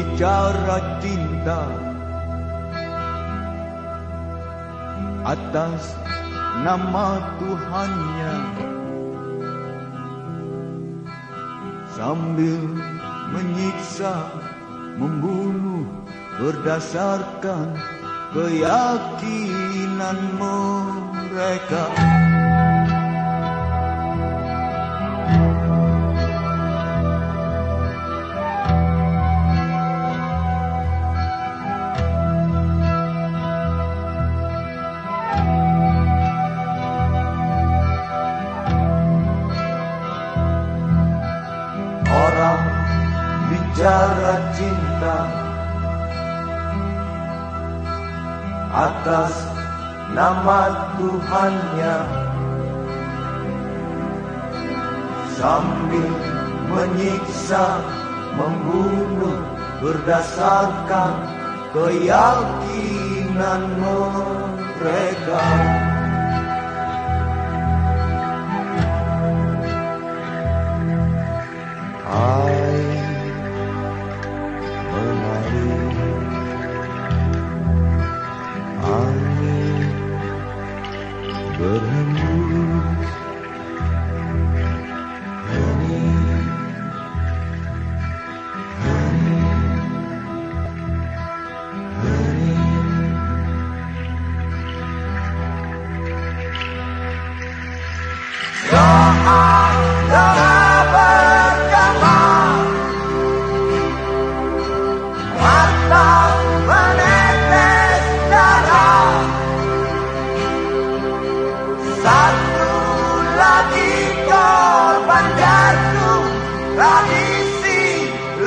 bicara cinta atas nama Tuhannya sambil menyiksa membunuh berdasarkan keyakinan mereka. Orang bicara cinta atas nama Tuhannya sambil menyiksa membunuh berdasarkan keyakinan mereka.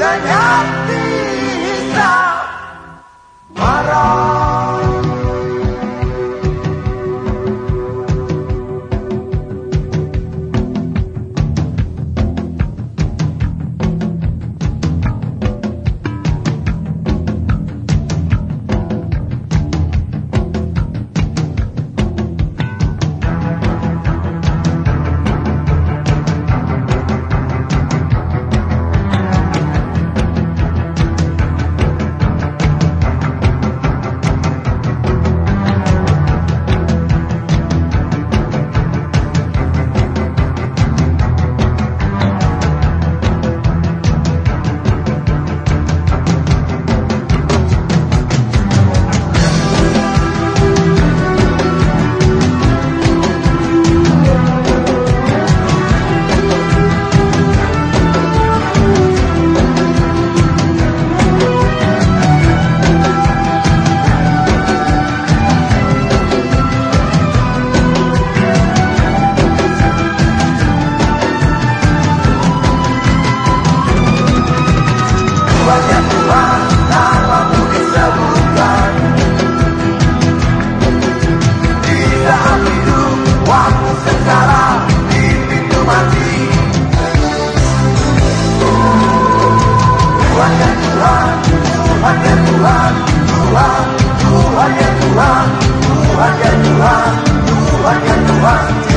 that happened. Tuhan, Tuhan ya Tuhan, Tuhan, Tuhan ya Tuhan, Tuhan ya Tuhan, Tuhan ya Tuhan.